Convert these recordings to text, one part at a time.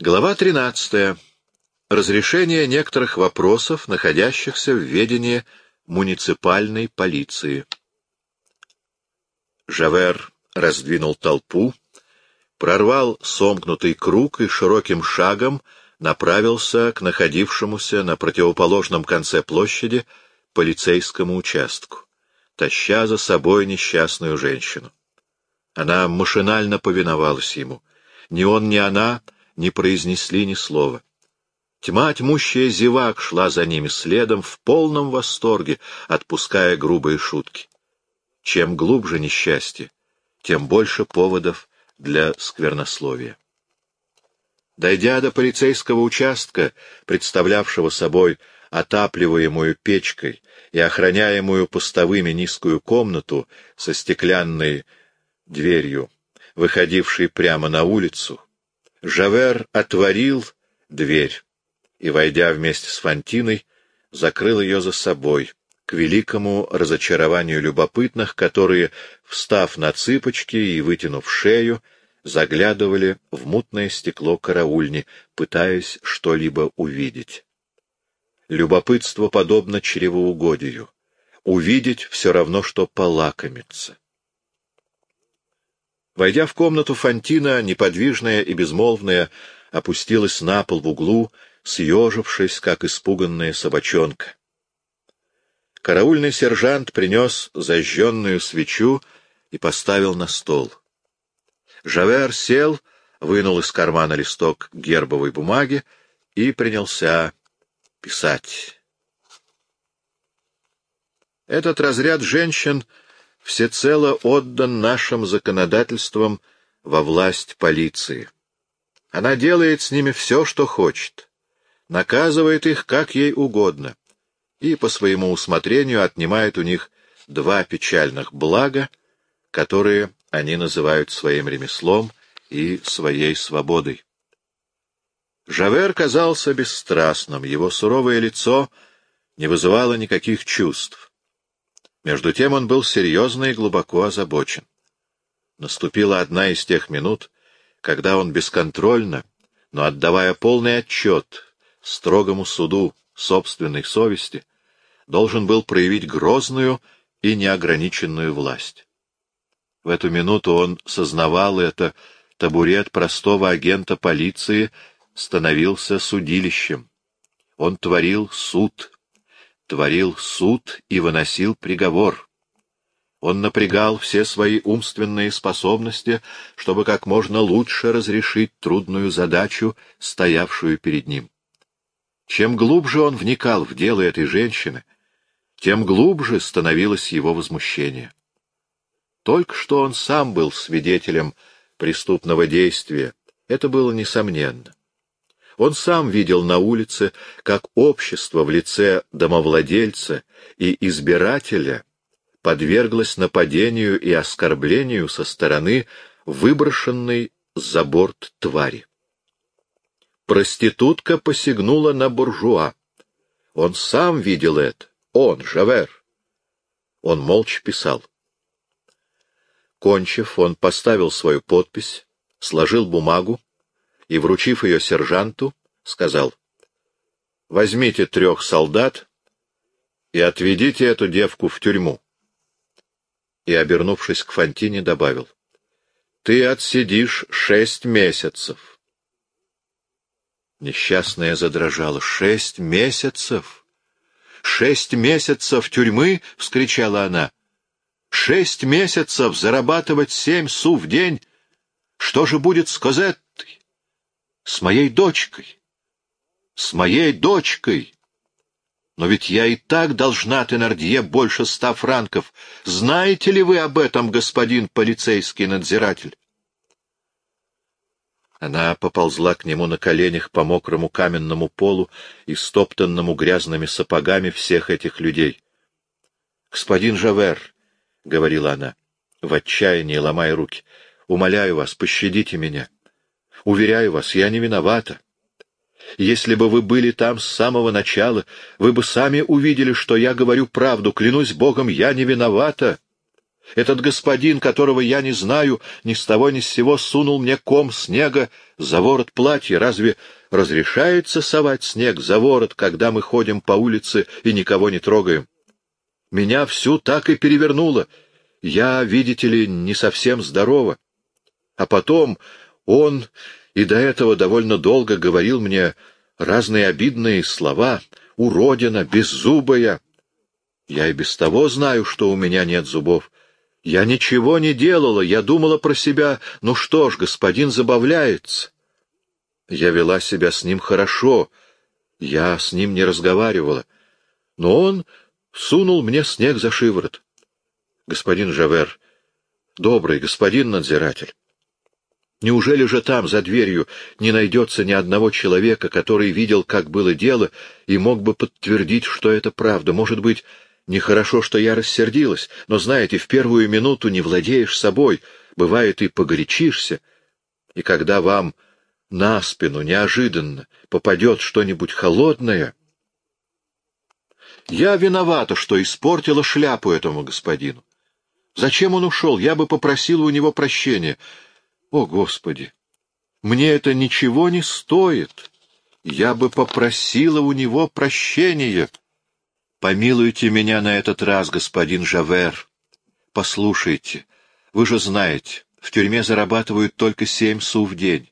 Глава 13. Разрешение некоторых вопросов, находящихся в ведении муниципальной полиции. Жавер раздвинул толпу, прорвал сомкнутый круг и широким шагом направился к находившемуся на противоположном конце площади полицейскому участку, таща за собой несчастную женщину. Она машинально повиновалась ему. Ни он, ни она не произнесли ни слова. Тьма тьмущая зевак шла за ними следом в полном восторге, отпуская грубые шутки. Чем глубже несчастье, тем больше поводов для сквернословия. Дойдя до полицейского участка, представлявшего собой отапливаемую печкой и охраняемую постовыми низкую комнату со стеклянной дверью, выходившей прямо на улицу, Жавер отворил дверь и, войдя вместе с Фантиной, закрыл ее за собой, к великому разочарованию любопытных, которые, встав на цыпочки и вытянув шею, заглядывали в мутное стекло караульни, пытаясь что-либо увидеть. Любопытство подобно чревоугодию. Увидеть все равно, что полакомиться. Войдя в комнату, Фантина, неподвижная и безмолвная, опустилась на пол в углу, съежившись, как испуганная собачонка. Караульный сержант принес зажженную свечу и поставил на стол. Жавер сел, вынул из кармана листок гербовой бумаги и принялся писать. Этот разряд женщин всецело отдан нашим законодательствам во власть полиции. Она делает с ними все, что хочет, наказывает их как ей угодно и по своему усмотрению отнимает у них два печальных блага, которые они называют своим ремеслом и своей свободой. Жавер казался бесстрастным, его суровое лицо не вызывало никаких чувств. Между тем он был серьезно и глубоко озабочен. Наступила одна из тех минут, когда он бесконтрольно, но отдавая полный отчет строгому суду собственной совести, должен был проявить грозную и неограниченную власть. В эту минуту он сознавал это, табурет простого агента полиции становился судилищем. Он творил суд, творил суд и выносил приговор. Он напрягал все свои умственные способности, чтобы как можно лучше разрешить трудную задачу, стоявшую перед ним. Чем глубже он вникал в дело этой женщины, тем глубже становилось его возмущение. Только что он сам был свидетелем преступного действия, это было несомненно. Он сам видел на улице, как общество в лице домовладельца и избирателя подверглось нападению и оскорблению со стороны выброшенной за борт твари. Проститутка посягнула на буржуа. Он сам видел это. Он, Жавер. Он молча писал. Кончив, он поставил свою подпись, сложил бумагу и, вручив ее сержанту, сказал, «Возьмите трех солдат и отведите эту девку в тюрьму». И, обернувшись к Фантине, добавил, «Ты отсидишь шесть месяцев». Несчастная задрожала. «Шесть месяцев!» «Шесть месяцев тюрьмы!» — вскричала она. «Шесть месяцев зарабатывать семь су в день! Что же будет с Козеттой? С моей дочкой? С моей дочкой!» Но ведь я и так должна Тенардье больше ста франков. Знаете ли вы об этом, господин полицейский надзиратель? Она поползла к нему на коленях по мокрому каменному полу и стоптанному грязными сапогами всех этих людей. — Господин Жавер, — говорила она, в отчаянии ломая руки, — умоляю вас, пощадите меня. Уверяю вас, я не виновата. Если бы вы были там с самого начала, вы бы сами увидели, что я говорю правду. Клянусь Богом, я не виновата. Этот господин, которого я не знаю, ни с того ни с сего сунул мне ком снега за ворот платья. Разве разрешается совать снег за ворот, когда мы ходим по улице и никого не трогаем? Меня всю так и перевернуло. Я, видите ли, не совсем здорова. А потом он и до этого довольно долго говорил мне разные обидные слова. Уродина, беззубая. Я и без того знаю, что у меня нет зубов. Я ничего не делала, я думала про себя, ну что ж, господин забавляется. Я вела себя с ним хорошо, я с ним не разговаривала. Но он сунул мне снег за шиворот. Господин Жавер, добрый господин надзиратель, неужели же там, за дверью, не найдется ни одного человека, который видел, как было дело, и мог бы подтвердить, что это правда? Может быть, нехорошо, что я рассердилась, но, знаете, в первую минуту не владеешь собой, бывает, и погорячишься, и когда вам на спину неожиданно попадет что-нибудь холодное, я виновата, что испортила шляпу этому господину. Зачем он ушел? Я бы попросила у него прощения. О, Господи! Мне это ничего не стоит. Я бы попросила у него прощения. Помилуйте меня на этот раз, господин Жавер. Послушайте, вы же знаете, в тюрьме зарабатывают только семь су в день.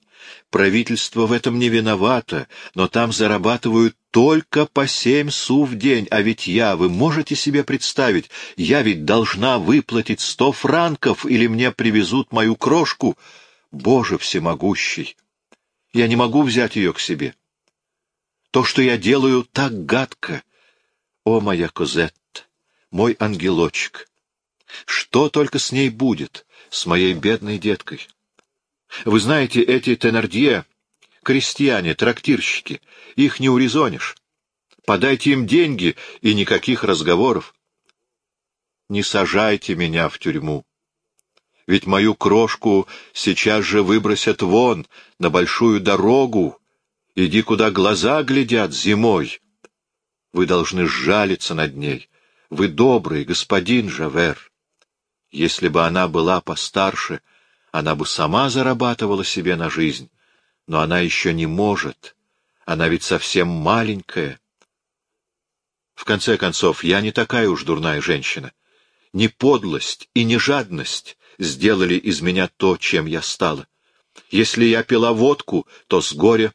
Правительство в этом не виновато, но там зарабатывают только по семь су в день, а ведь я, вы можете себе представить, я ведь должна выплатить сто франков, или мне привезут мою крошку. Боже всемогущий! Я не могу взять ее к себе. То, что я делаю, так гадко. О, моя Козетта, мой ангелочек! Что только с ней будет, с моей бедной деткой? Вы знаете, эти Тенардье — крестьяне, трактирщики, их не урезонишь. Подайте им деньги, и никаких разговоров. Не сажайте меня в тюрьму. Ведь мою крошку сейчас же выбросят вон, на большую дорогу. Иди, куда глаза глядят зимой. Вы должны сжалиться над ней. Вы добрый, господин Жавер. Если бы она была постарше — она бы сама зарабатывала себе на жизнь, но она еще не может. Она ведь совсем маленькая. В конце концов, я не такая уж дурная женщина. Не подлость и не жадность сделали из меня то, чем я стала. Если я пила водку, то с горя.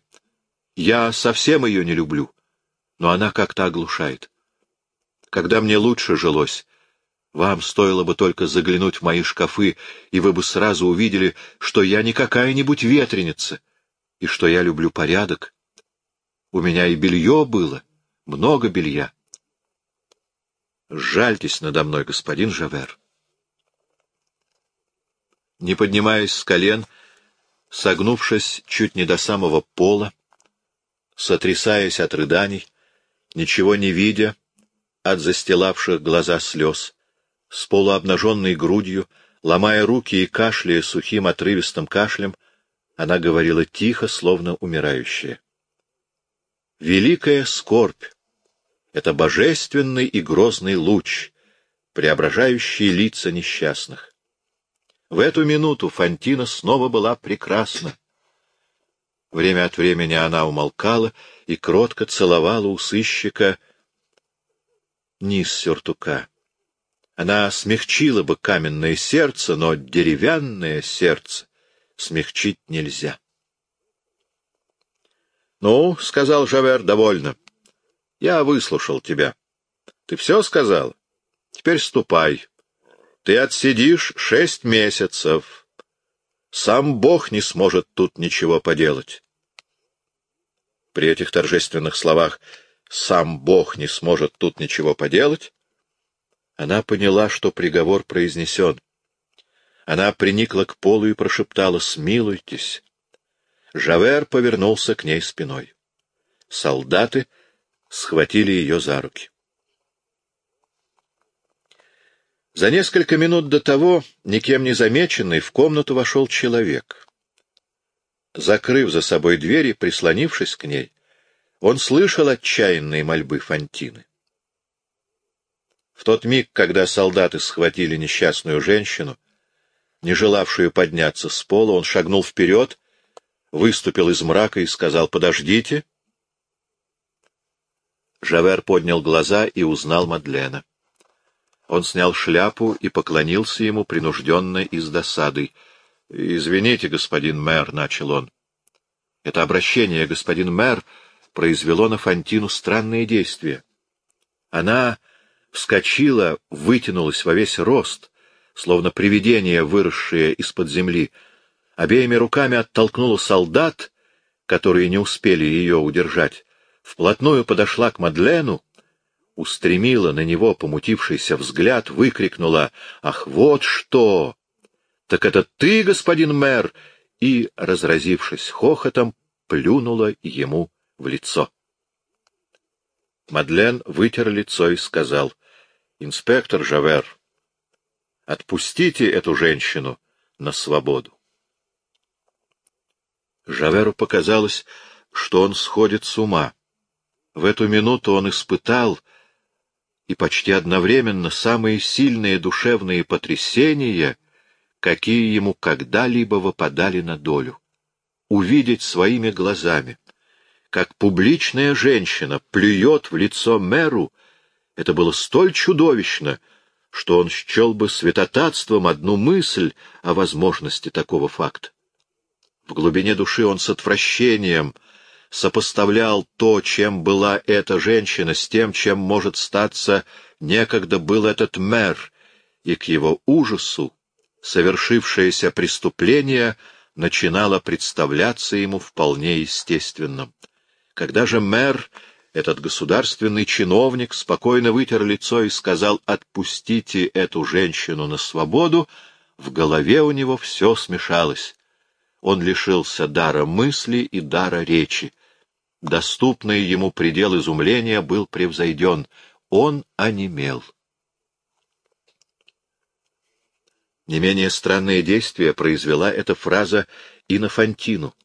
Я совсем ее не люблю, но она как-то оглушает. Когда мне лучше жилось, вам стоило бы только заглянуть в мои шкафы, и вы бы сразу увидели, что я не какая-нибудь ветреница, и что я люблю порядок. У меня и белье было, много белья. Жальтесь надо мной, господин Жавер. Не поднимаясь с колен, согнувшись чуть не до самого пола, сотрясаясь от рыданий, ничего не видя от застилавших глаза слез, с полуобнаженной грудью, ломая руки и кашляя сухим отрывистым кашлем, она говорила тихо, словно умирающая. Великая скорбь — это божественный и грозный луч, преображающий лица несчастных. В эту минуту Фантина снова была прекрасна. Время от времени она умолкала и кротко целовала у сыщика низ сюртука. Она смягчила бы каменное сердце, но деревянное сердце смягчить нельзя. — Ну, — сказал Жавер, — довольно. Я выслушал тебя. Ты все сказал? Теперь ступай. Ты отсидишь шесть месяцев. Сам Бог не сможет тут ничего поделать. При этих торжественных словах «сам Бог не сможет тут ничего поделать» Она поняла, что приговор произнесен. Она приникла к полу и прошептала «Смилуйтесь». Жавер повернулся к ней спиной. Солдаты схватили ее за руки. За несколько минут до того, никем не замеченный, в комнату вошел человек. Закрыв за собой дверь и прислонившись к ней, он слышал отчаянные мольбы Фантины. В тот миг, когда солдаты схватили несчастную женщину, не желавшую подняться с пола, он шагнул вперед, выступил из мрака и сказал «Подождите». Жавер поднял глаза и узнал Мадлена. Он снял шляпу и поклонился ему принужденно и с досадой. — Извините, господин мэр, — начал он. Это обращение, господин мэр, произвело на Фантину странные действия. Она вскочила, вытянулась во весь рост, словно привидение, выросшее из-под земли, обеими руками оттолкнула солдат, которые не успели ее удержать, вплотную подошла к Мадлену, устремила на него помутившийся взгляд, выкрикнула «Ах, вот что! Так это ты, господин мэр!» и, разразившись хохотом, плюнула ему в лицо. Мадлен вытер лицо и сказал «Инспектор Жавер, отпустите эту женщину на свободу». Жаверу показалось, что он сходит с ума. В эту минуту он испытал и почти одновременно самые сильные душевные потрясения, какие ему когда-либо выпадали на долю. Увидеть своими глазами, как публичная женщина плюет в лицо мэру, это было столь чудовищно, что он счел бы святотатством одну мысль о возможности такого факта. В глубине души он с отвращением — сопоставлял то, чем была эта женщина, с тем, чем может статься некогда был этот мэр, и к его ужасу совершившееся преступление начинало представляться ему вполне естественным. Когда же мэр, этот государственный чиновник, спокойно вытер лицо и сказал «отпустите эту женщину на свободу», в голове у него все смешалось. Он лишился дара мысли и дара речи доступный ему предел изумления был превзойден. Он онемел. Не менее странное действие произвела эта фраза и на Фантину.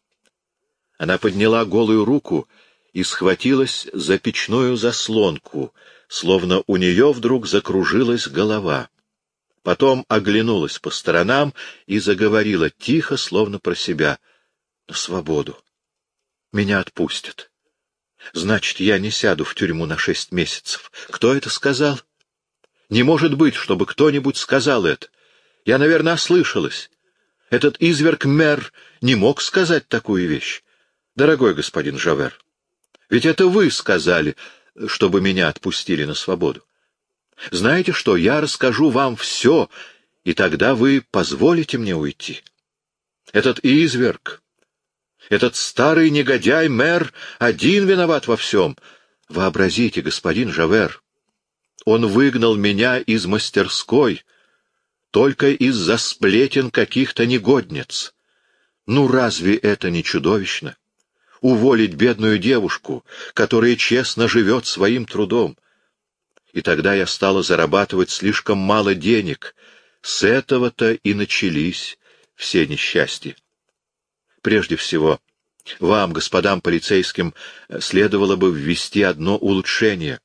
Она подняла голую руку и схватилась за печную заслонку, словно у нее вдруг закружилась голова. Потом оглянулась по сторонам и заговорила тихо, словно про себя. — На свободу. Меня отпустят. Значит, я не сяду в тюрьму на шесть месяцев. Кто это сказал? Не может быть, чтобы кто-нибудь сказал это. Я, наверное, ослышалась. Этот изверг-мэр не мог сказать такую вещь. Дорогой господин Жавер, ведь это вы сказали, чтобы меня отпустили на свободу. Знаете что, я расскажу вам все, и тогда вы позволите мне уйти. Этот изверг, этот старый негодяй, мэр, один виноват во всем. Вообразите, господин Жавер, он выгнал меня из мастерской только из-за сплетен каких-то негодниц. Ну разве это не чудовищно? Уволить бедную девушку, которая честно живет своим трудом. И тогда я стала зарабатывать слишком мало денег. С этого-то и начались все несчастья. Прежде всего, вам, господам полицейским, следовало бы ввести одно улучшение.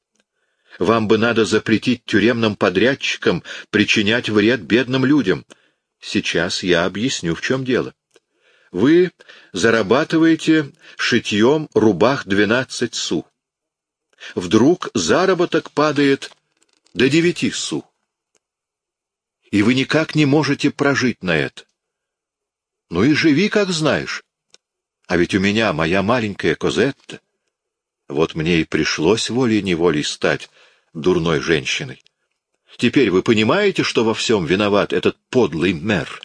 Вам бы надо запретить тюремным подрядчикам причинять вред бедным людям. Сейчас я объясню, в чем дело. Вы зарабатываете шитьем рубах двенадцать су. Вдруг заработок падает до девяти су. И вы никак не можете прожить на это. Ну и живи, как знаешь. А ведь у меня моя маленькая Козетта. Вот мне и пришлось волей-неволей стать дурной женщиной. Теперь вы понимаете, что во всем виноват этот подлый мэр?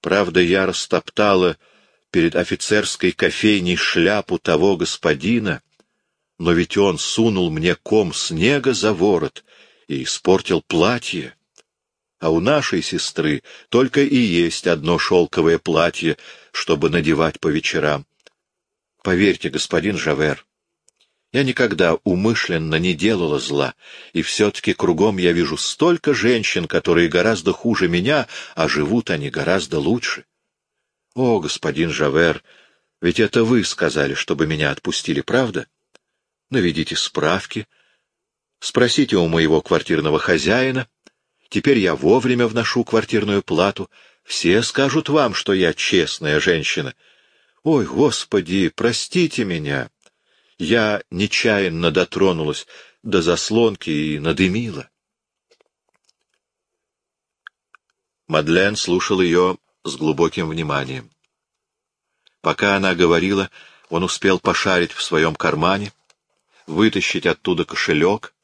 Правда, я растоптала перед офицерской кофейней шляпу того господина, но ведь он сунул мне ком снега за ворот и испортил платье а у нашей сестры только и есть одно шелковое платье, чтобы надевать по вечерам. Поверьте, господин Жавер, я никогда умышленно не делала зла, и все-таки кругом я вижу столько женщин, которые гораздо хуже меня, а живут они гораздо лучше. О, господин Жавер, ведь это вы сказали, чтобы меня отпустили, правда? Наведите справки. Спросите у моего квартирного хозяина. Теперь я вовремя вношу квартирную плату. Все скажут вам, что я честная женщина. Ой, Господи, простите меня. Я нечаянно дотронулась до заслонки и надымила. Мадлен слушал ее с глубоким вниманием. Пока она говорила, он успел пошарить в своем кармане, вытащить оттуда кошелек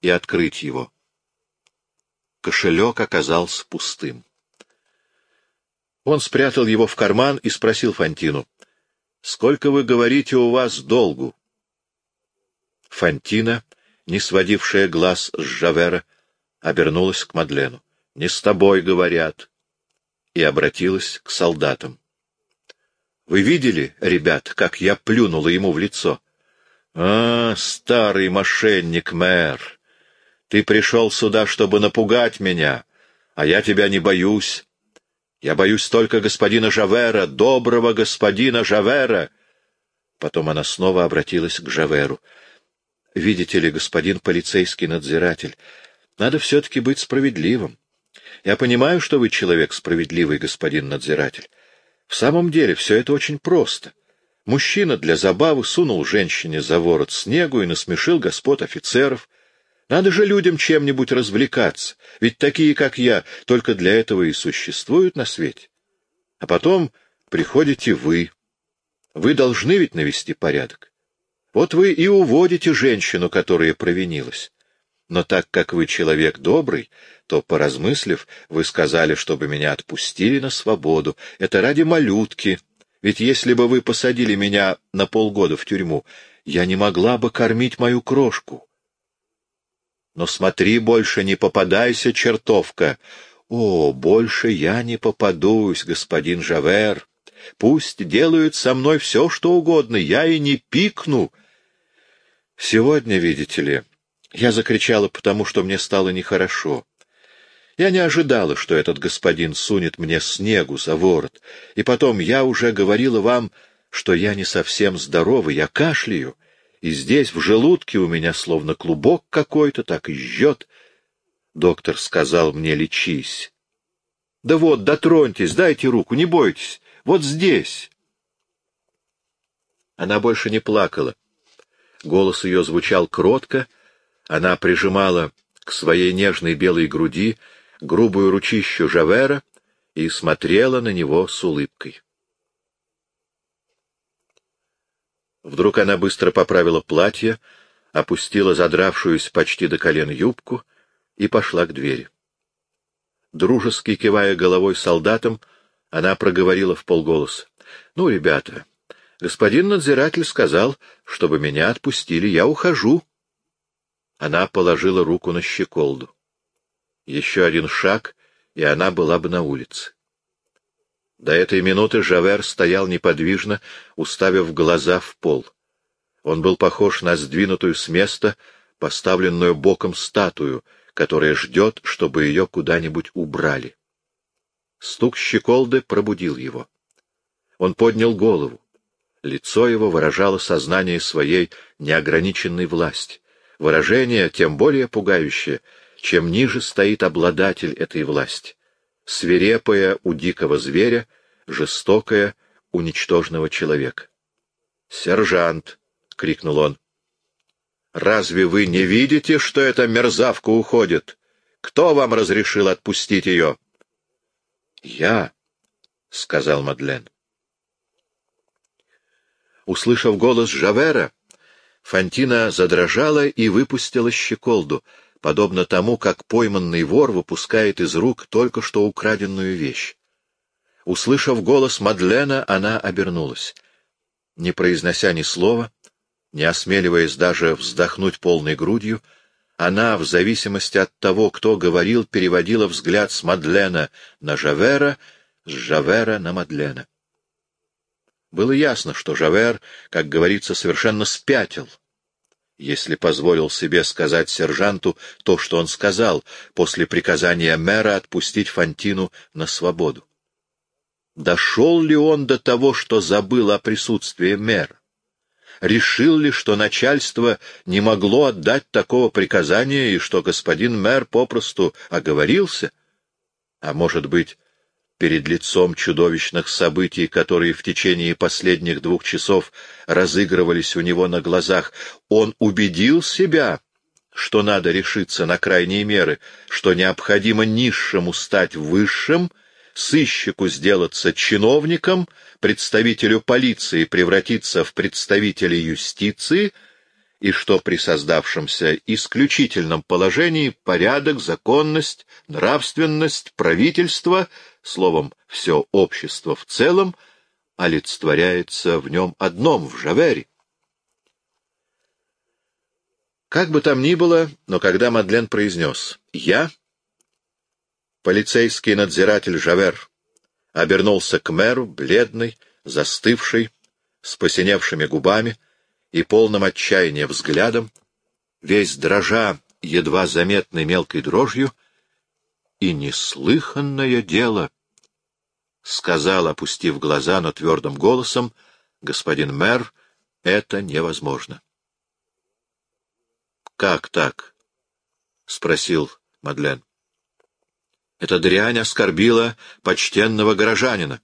и открыть его. Кошелек оказался пустым. Он спрятал его в карман и спросил Фантину, «Сколько, вы говорите, у вас долгу?» Фантина, не сводившая глаз с Жавера, обернулась к Мадлену. «Не с тобой, — говорят», и обратилась к солдатам. «Вы видели, ребят, как я плюнула ему в лицо?» «А, старый мошенник, мэр! Ты пришел сюда, чтобы напугать меня, а я тебя не боюсь. Я боюсь только господина Жавера, доброго господина Жавера!» Потом она снова обратилась к Жаверу. «Видите ли, господин полицейский надзиратель, надо все-таки быть справедливым. Я понимаю, что вы человек справедливый, господин надзиратель. В самом деле все это очень просто. Мужчина для забавы сунул женщине за ворот снегу и насмешил господ офицеров. Надо же людям чем-нибудь развлекаться, ведь такие, как я, только для этого и существуют на свете. А потом приходите вы. Вы должны ведь навести порядок. Вот вы и уводите женщину, которая провинилась. Но так как вы человек добрый, то, поразмыслив, вы сказали, чтобы меня отпустили на свободу. Это ради малютки, ведь если бы вы посадили меня на полгода в тюрьму, я не могла бы кормить мою крошку. Но смотри, больше не попадайся, чертовка. О, больше я не попадусь, господин Жавер. Пусть делают со мной все, что угодно, я и не пикну. Сегодня, видите ли, я закричала потому, что мне стало нехорошо. Я не ожидала, что этот господин сунет мне снегу за ворот. И потом я уже говорила вам, что я не совсем здоровый, я кашляю, и здесь, в желудке, у меня словно клубок какой-то, так и жжет. Доктор сказал мне, лечись. Да вот, дотроньтесь, дайте руку, не бойтесь, вот здесь. Она больше не плакала. Голос ее звучал кротко, она прижимала к своей нежной белой груди грубую ручищу Жавера и смотрела на него с улыбкой. Вдруг она быстро поправила платье, опустила задравшуюся почти до колен юбку и пошла к двери. Дружески кивая головой солдатам, она проговорила в полголоса. — Ну, ребята, господин надзиратель сказал, чтобы меня отпустили, я ухожу. Она положила руку на щеколду. Еще один шаг, и она была бы на улице. До этой минуты Жавер стоял неподвижно, уставив глаза в пол. Он был похож на сдвинутую с места, поставленную боком статую, которая ждет, чтобы ее куда-нибудь убрали. Стук щеколды пробудил его. Он поднял голову. Лицо его выражало сознание своей неограниченной власти. Выражение тем более пугающее, чем ниже стоит обладатель этой власти, свирепая у дикого зверя, жестокая у ничтожного человека. «Сержант!» — крикнул он. «Разве вы не видите, что эта мерзавка уходит? Кто вам разрешил отпустить ее?» «Я», — сказал Мадлен. Услышав голос Жавера, Фантина задрожала и выпустила щеколду — подобно тому, как пойманный вор выпускает из рук только что украденную вещь. Услышав голос Мадлена, она обернулась. Не произнося ни слова, не осмеливаясь даже вздохнуть полной грудью, она, в зависимости от того, кто говорил, переводила взгляд с Мадлена на Жавера, с Жавера на Мадлена. Было ясно, что Жавер, как говорится, совершенно спятил — если позволил себе сказать сержанту то, что он сказал, после приказания мэра отпустить Фантину на свободу. Дошел ли он до того, что забыл о присутствии мэра? решил ли, что начальство не могло отдать такого приказания и что господин мэр попросту оговорился? А может быть, перед лицом чудовищных событий, которые в течение последних двух часов разыгрывались у него на глазах, он убедил себя, что надо решиться на крайние меры, что необходимо низшему стать высшим, сыщику сделаться чиновником, представителю полиции превратиться в представителя юстиции, и что при создавшемся исключительном положении порядок, законность, нравственность, правительство, словом, все общество в целом, олицетворяется в нем одном, в Жавере. Как бы там ни было, но когда Мадлен произнес «Я», полицейский надзиратель Жавер обернулся к мэру, бледный, застывший, с посиневшими губами и полным отчаяния взглядом, весь дрожа едва заметной мелкой дрожью, и неслыханное дело, — сказал, опустив глаза, но твердым голосом, — господин мэр, это невозможно. Как так? — спросил Мадлен. Эта дрянь оскорбила почтенного горожанина.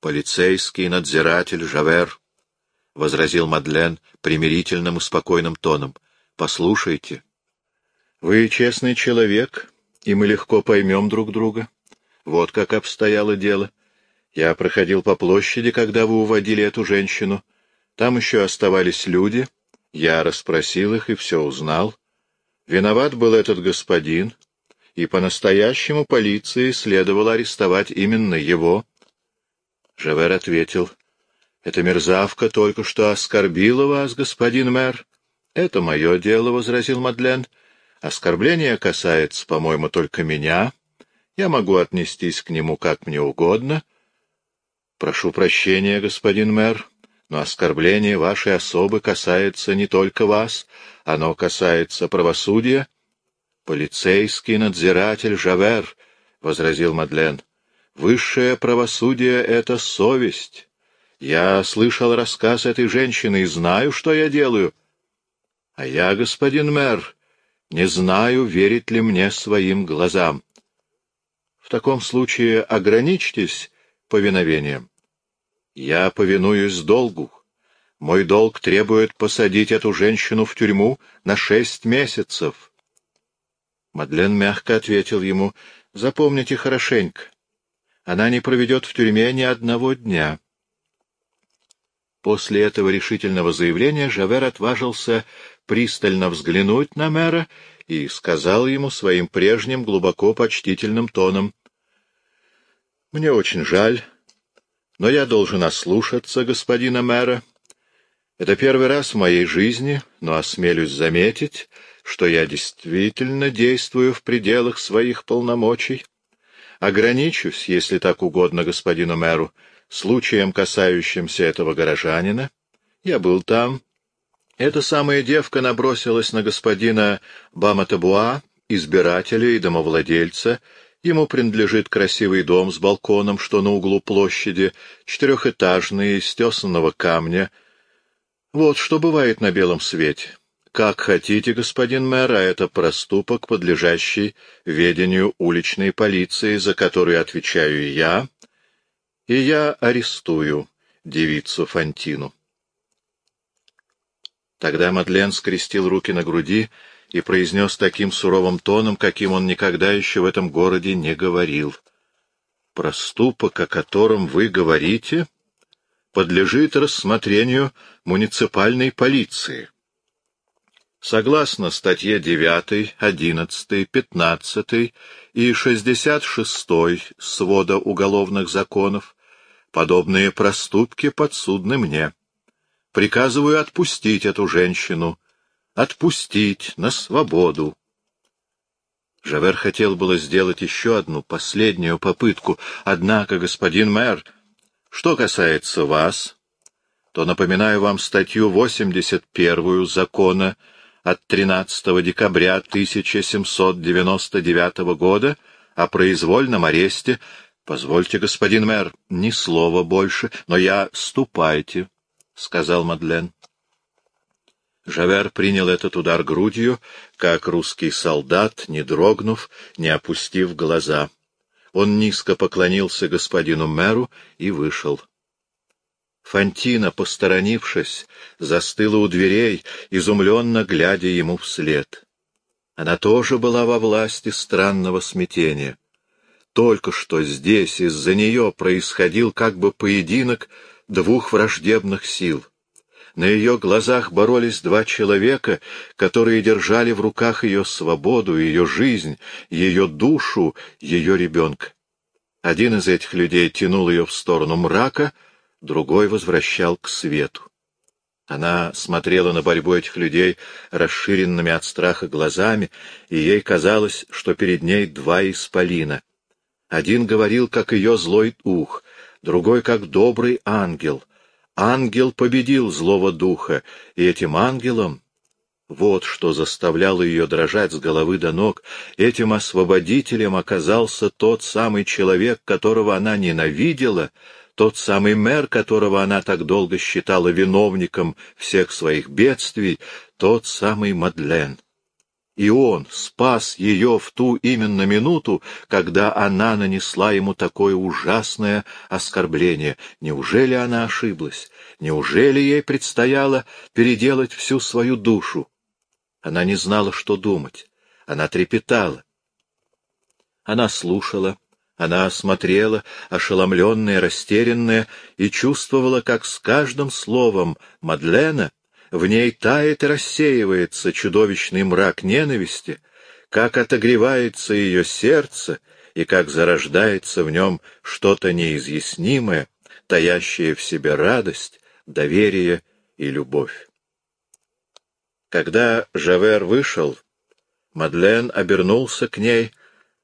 Полицейский надзиратель Жавер, — возразил Мадлен примирительным и спокойным тоном, — послушайте. Вы честный человек, и мы легко поймем друг друга. Вот как обстояло дело. Я проходил по площади, когда вы уводили эту женщину. Там еще оставались люди — я расспросил их и все узнал. Виноват был этот господин, и по-настоящему полиции следовало арестовать именно его. Жавер ответил, — Эта мерзавка только что оскорбила вас, господин мэр. — Это мое дело, — возразил Мадлен. — Оскорбление касается, по-моему, только меня. Я могу отнестись к нему как мне угодно. — Прошу прощения, господин мэр, но оскорбление вашей особы касается не только вас, оно касается правосудия. — Полицейский надзиратель Жавер, — возразил Мадлен, — высшее правосудие — это совесть. Я слышал рассказ этой женщины и знаю, что я делаю. А я, господин мэр, не знаю, верить ли мне своим глазам. В таком случае ограничьтесь повиновением. Я повинуюсь долгу. Мой долг требует посадить эту женщину в тюрьму на шесть месяцев. Мадлен мягко ответил ему, — Запомните хорошенько. Она не проведет в тюрьме ни одного дня. После этого решительного заявления Жавер отважился пристально взглянуть на мэра и сказал ему своим прежним глубоко почтительным тоном, — Мне очень жаль, но я должен ослушаться господина мэра. Это первый раз в моей жизни, но осмелюсь заметить, что я действительно действую в пределах своих полномочий. Ограничусь, если так угодно господину мэру, случаем, касающимся этого горожанина. Я был там. Эта самая девка набросилась на господина Баматабуа, избирателя и домовладельца, Ему принадлежит красивый дом с балконом, что на углу площади, четырехэтажный, из тесанного камня. Вот что бывает на белом свете. Как хотите, господин мэр, а это проступок, подлежащий ведению уличной полиции, за который отвечаю я, и я арестую девицу Фантину. Тогда Мадлен скрестил руки на груди и произнес таким суровым тоном, каким он никогда еще в этом городе не говорил. «Проступок, о котором вы говорите, подлежит рассмотрению муниципальной полиции». Согласно статье 9, 11, 15 и 66 свода уголовных законов, подобные проступки подсудны мне. Приказываю отпустить эту женщину, отпустить на свободу. Жавер хотел было сделать еще одну, последнюю попытку, однако, господин мэр, что касается вас, то напоминаю вам статью 81 закона от 13 декабря 1799 года о произвольном аресте. Позвольте, господин мэр, ни слова больше, но я ступайте, — сказал Мадлен. Жавер принял этот удар грудью, как русский солдат, не дрогнув, не опустив глаза. Он низко поклонился господину мэру и вышел. Фантина, посторонившись, застыла у дверей, изумленно глядя ему вслед. Она тоже была во власти странного смятения. Только что здесь из-за нее происходил как бы поединок двух враждебных сил. На ее глазах боролись два человека, которые держали в руках ее свободу, ее жизнь, ее душу, ее ребенка. Один из этих людей тянул ее в сторону мрака, другой возвращал к свету. Она смотрела на борьбу этих людей расширенными от страха глазами, и ей казалось, что перед ней два исполина. Один говорил, как ее злой ух, другой, как добрый ангел — Ангел победил злого духа, и этим ангелом вот что заставляло ее дрожать с головы до ног. Этим освободителем оказался тот самый человек, которого она ненавидела, тот самый мэр, которого она так долго считала виновником всех своих бедствий, тот самый Мадлен и он спас ее в ту именно минуту, когда она нанесла ему такое ужасное оскорбление. Неужели она ошиблась? Неужели ей предстояло переделать всю свою душу? Она не знала, что думать. Она трепетала. Она слушала, она смотрела, ошеломленная, растерянная, и чувствовала, как с каждым словом Мадлена в ней тает и рассеивается чудовищный мрак ненависти, как отогревается ее сердце и как зарождается в нем что-то неизъяснимое, таящее в себе радость, доверие и любовь. Когда Жавер вышел, Мадлен обернулся к ней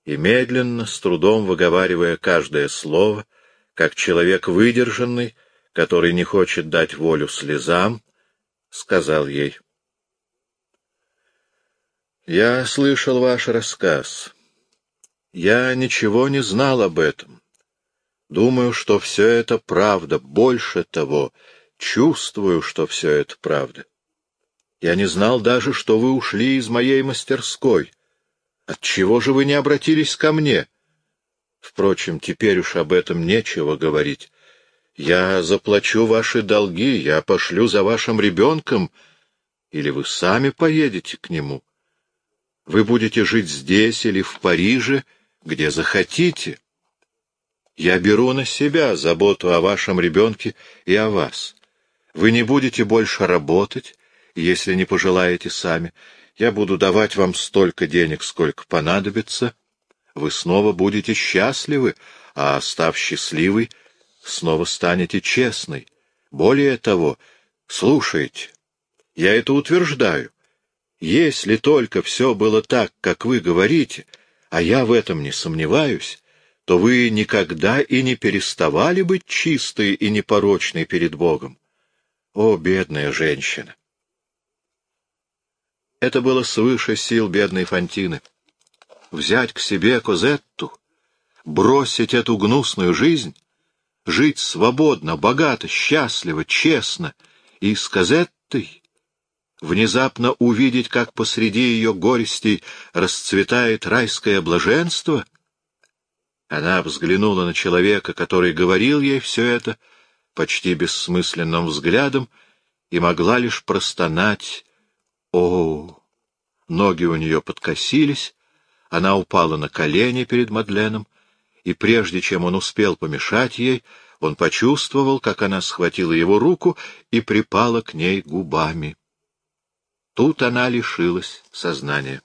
и медленно, с трудом выговаривая каждое слово, как человек выдержанный, который не хочет дать волю слезам, сказал ей. «Я слышал ваш рассказ. Я ничего не знал об этом. Думаю, что все это правда. Больше того, чувствую, что все это правда. Я не знал даже, что вы ушли из моей мастерской. Отчего же вы не обратились ко мне? Впрочем, теперь уж об этом нечего говорить. Я заплачу ваши долги, я пошлю за вашим ребенком, или вы сами поедете к нему. Вы будете жить здесь или в Париже, где захотите. Я беру на себя заботу о вашем ребенке и о вас. Вы не будете больше работать, если не пожелаете сами. Я буду давать вам столько денег, сколько понадобится. Вы снова будете счастливы, а, став счастливой, — снова станете честной. Более того, слушайте, я это утверждаю. Если только все было так, как вы говорите, а я в этом не сомневаюсь, то вы никогда и не переставали быть чистой и непорочной перед Богом. О, бедная женщина! Это было свыше сил бедной Фантины. Взять к себе Козетту, бросить эту гнусную жизнь жить свободно, богато, счастливо, честно, и с Казеттой внезапно увидеть, как посреди ее горестей расцветает райское блаженство? Она взглянула на человека, который говорил ей все это, почти бессмысленным взглядом, и могла лишь простонать «О!». Ноги у нее подкосились, она упала на колени перед Мадленом, и прежде чем он успел помешать ей, он почувствовал, как она схватила его руку и припала к ней губами. Тут она лишилась сознания.